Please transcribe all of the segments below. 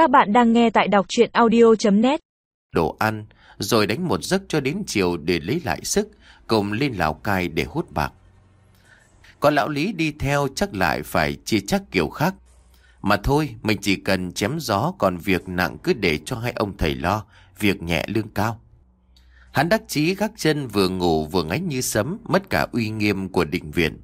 Các bạn đang nghe tại đọc chuyện audio.net Đồ ăn, rồi đánh một giấc cho đến chiều để lấy lại sức, cùng lên Lào Cai để hút bạc. Có lão Lý đi theo chắc lại phải chia chắc kiểu khác. Mà thôi, mình chỉ cần chém gió, còn việc nặng cứ để cho hai ông thầy lo, việc nhẹ lương cao. Hắn đắc chí gác chân vừa ngủ vừa ngáy như sấm, mất cả uy nghiêm của định viện.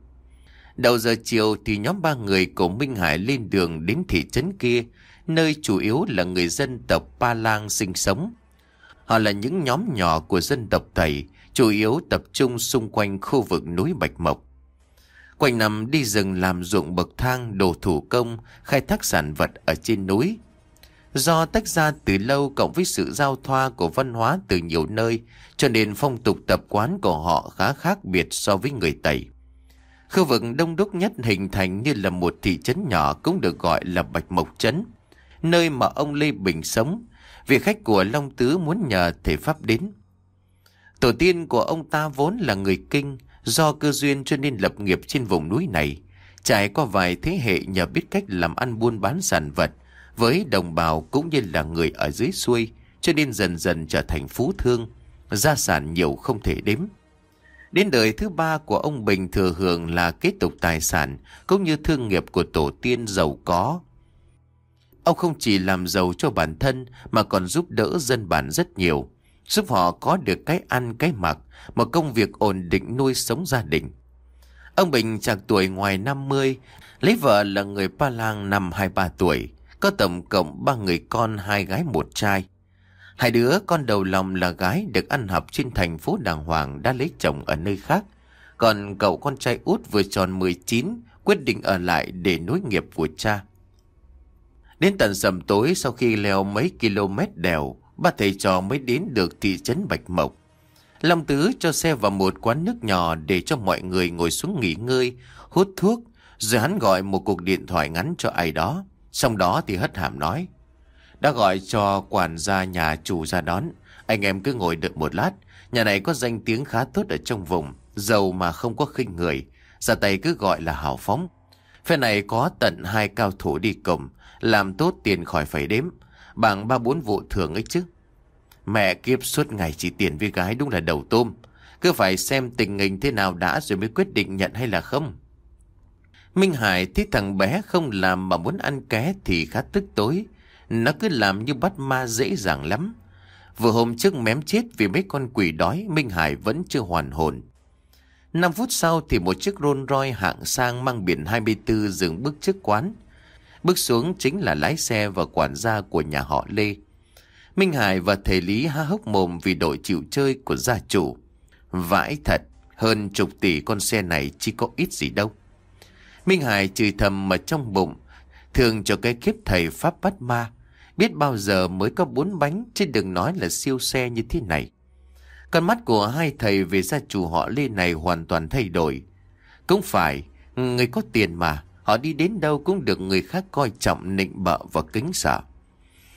Đầu giờ chiều thì nhóm ba người của Minh Hải lên đường đến thị trấn kia, nơi chủ yếu là người dân tộc Pa Lang sinh sống. Họ là những nhóm nhỏ của dân tộc Tây, chủ yếu tập trung xung quanh khu vực núi Bạch Mộc. Quanh năm đi rừng làm ruộng bậc thang, đồ thủ công, khai thác sản vật ở trên núi. Do tách ra từ lâu cộng với sự giao thoa của văn hóa từ nhiều nơi, cho nên phong tục tập quán của họ khá khác biệt so với người Tây. Khu vực đông đúc nhất hình thành như là một thị trấn nhỏ cũng được gọi là Bạch Mộc Trấn, nơi mà ông Lê Bình sống, vị khách của Long Tứ muốn nhờ thể pháp đến. Tổ tiên của ông ta vốn là người kinh, do cơ duyên cho nên lập nghiệp trên vùng núi này. Trải qua vài thế hệ nhờ biết cách làm ăn buôn bán sản vật, với đồng bào cũng như là người ở dưới xuôi, cho nên dần dần trở thành phú thương, gia sản nhiều không thể đếm. Đến đời thứ ba của ông Bình thừa hưởng là kế tục tài sản, cũng như thương nghiệp của tổ tiên giàu có. Ông không chỉ làm giàu cho bản thân mà còn giúp đỡ dân bản rất nhiều, giúp họ có được cái ăn cái mặc, một công việc ổn định nuôi sống gia đình. Ông Bình chạc tuổi ngoài 50, lấy vợ là người Pa Lang năm 23 tuổi, có tổng cộng ba người con, hai gái một trai. Hai đứa con đầu lòng là gái được ăn học trên thành phố đàng hoàng đã lấy chồng ở nơi khác. Còn cậu con trai út vừa tròn 19 quyết định ở lại để nối nghiệp của cha. Đến tận sầm tối sau khi leo mấy km đèo, ba thầy trò mới đến được thị trấn Bạch Mộc. Long Tứ cho xe vào một quán nước nhỏ để cho mọi người ngồi xuống nghỉ ngơi, hút thuốc, rồi hắn gọi một cuộc điện thoại ngắn cho ai đó. Xong đó thì hất hàm nói. Đã gọi cho quản gia nhà chủ ra đón. Anh em cứ ngồi đợi một lát. Nhà này có danh tiếng khá tốt ở trong vùng. Giàu mà không có khinh người. Ra tay cứ gọi là hào phóng. Phe này có tận hai cao thủ đi cùng. Làm tốt tiền khỏi phải đếm. Bằng ba bốn vụ thường ấy chứ. Mẹ kiếp suốt ngày chỉ tiền với gái đúng là đầu tôm. Cứ phải xem tình hình thế nào đã rồi mới quyết định nhận hay là không. Minh Hải thấy thằng bé không làm mà muốn ăn ké thì khá tức tối. Nó cứ làm như bắt ma dễ dàng lắm. Vừa hôm trước mém chết vì mấy con quỷ đói, Minh Hải vẫn chưa hoàn hồn. 5 phút sau thì một chiếc Rolls Royce hạng sang mang biển 24 dừng bước trước quán. Bước xuống chính là lái xe và quản gia của nhà họ Lê. Minh Hải và thầy Lý há hốc mồm vì đội chịu chơi của gia chủ. Vãi thật, hơn chục tỷ con xe này chỉ có ít gì đâu. Minh Hải chửi thầm mà trong bụng, thường cho cái kiếp thầy Pháp bắt ma. Biết bao giờ mới có bốn bánh chứ đừng nói là siêu xe như thế này. Con mắt của hai thầy về gia chủ họ Lê này hoàn toàn thay đổi. Cũng phải, người có tiền mà, họ đi đến đâu cũng được người khác coi trọng nịnh bợ và kính sợ.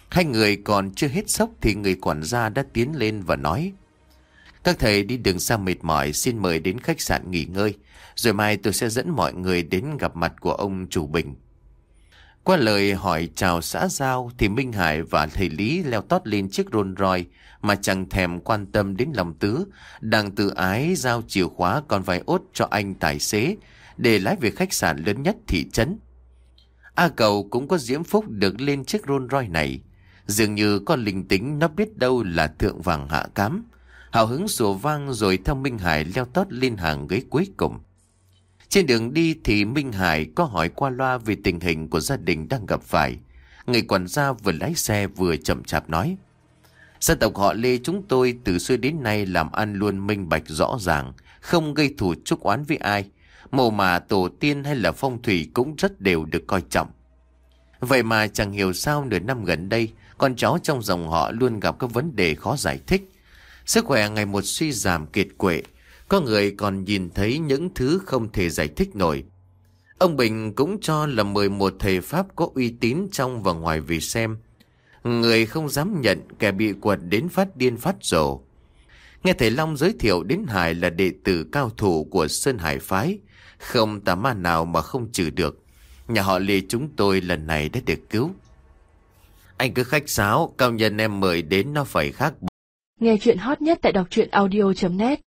Hai người còn chưa hết sốc thì người quản gia đã tiến lên và nói. Các thầy đi đường xa mệt mỏi xin mời đến khách sạn nghỉ ngơi. Rồi mai tôi sẽ dẫn mọi người đến gặp mặt của ông chủ Bình. Qua lời hỏi chào xã giao thì Minh Hải và thầy Lý leo tót lên chiếc rôn roi mà chẳng thèm quan tâm đến lòng tứ, đang tự ái giao chìa khóa còn vài ốt cho anh tài xế để lái về khách sạn lớn nhất thị trấn. A cầu cũng có diễm phúc được lên chiếc rôn roi này. Dường như có linh tính nó biết đâu là thượng vàng hạ cám. Hào hứng sủa vang rồi theo Minh Hải leo tót lên hàng ghế cuối cùng. Trên đường đi thì Minh Hải có hỏi qua loa về tình hình của gia đình đang gặp phải. Người quản gia vừa lái xe vừa chậm chạp nói. Gia tộc họ Lê chúng tôi từ xưa đến nay làm ăn luôn minh bạch rõ ràng, không gây thù chúc oán với ai. Mồ mà tổ tiên hay là phong thủy cũng rất đều được coi trọng. Vậy mà chẳng hiểu sao nửa năm gần đây, con cháu trong dòng họ luôn gặp các vấn đề khó giải thích. Sức khỏe ngày một suy giảm kiệt quệ, có người còn nhìn thấy những thứ không thể giải thích nổi. Ông Bình cũng cho là mời một thầy Pháp có uy tín trong và ngoài vì xem. Người không dám nhận kẻ bị quật đến phát điên phát rồ. Nghe thầy Long giới thiệu đến Hải là đệ tử cao thủ của Sơn Hải Phái. Không tà ma nào mà không trừ được. Nhà họ Lê chúng tôi lần này đã được cứu. Anh cứ khách sáo, cao nhân em mời đến nó phải khác Nghe chuyện hot nhất tại đọc truyện audio.net